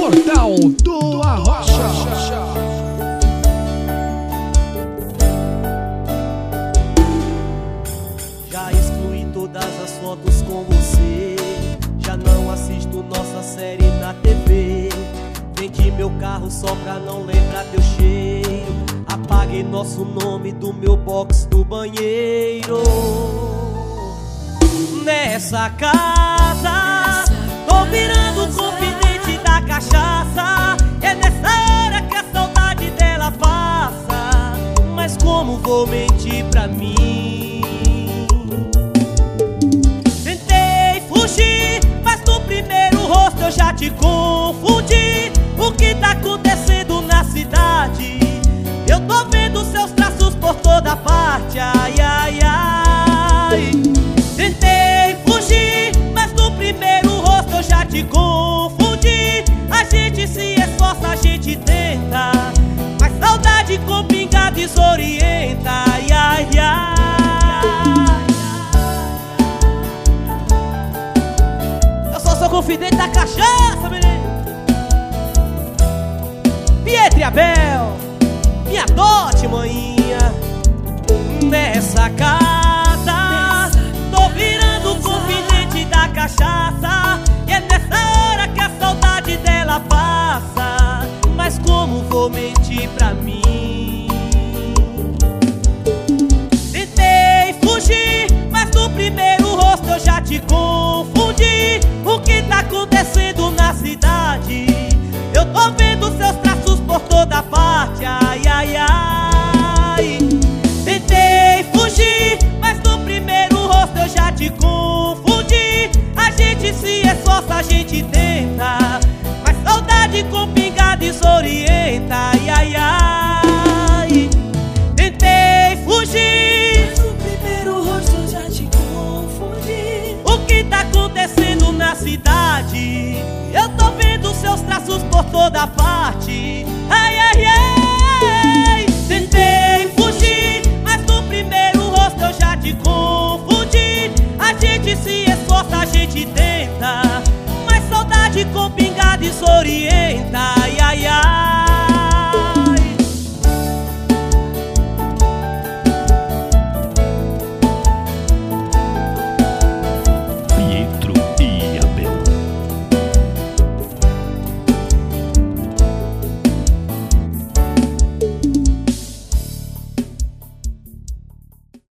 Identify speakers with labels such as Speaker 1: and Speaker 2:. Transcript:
Speaker 1: Portal do Arrocha.
Speaker 2: Já excluí todas as fotos com você. Já não assisto nossa série na TV. Vendi meu carro só pra não lembrar teu cheiro. Apaguei nosso nome do meu box do banheiro. Nessa casa, pra mim? Tentei fugir, mas no primeiro rosto eu já te confundi. O que tá acontecendo na cidade? Eu tô confidente da cachaça, menino. Pietre Abel, me adote, maninha. Nessa casa, tô virando confidente da cachaça. E é nessa hora que a saudade dela passa. Mas como vou mentir pra mim? Tentei fugir, mas no primeiro rosto eu já te confundi. Te confundi. A gente se esforça, a gente tenta. Mas saudade com pinga desorienta. Ai, ai, ai. Tentei fugir.
Speaker 3: Mas no primeiro rosto eu já te confundi.
Speaker 2: O que tá acontecendo na cidade? Eu tô vendo seus traços por toda parte. A gente tenta. Mas saudade com pinga desorienta. Ai, ai, ai.